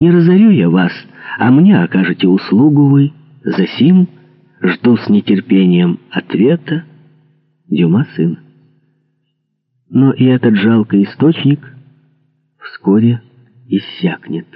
Не разорю я вас, а мне окажете услугу вы. Засим жду с нетерпением ответа Дюма сын. Но и этот жалкий источник вскоре иссякнет.